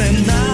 能拿。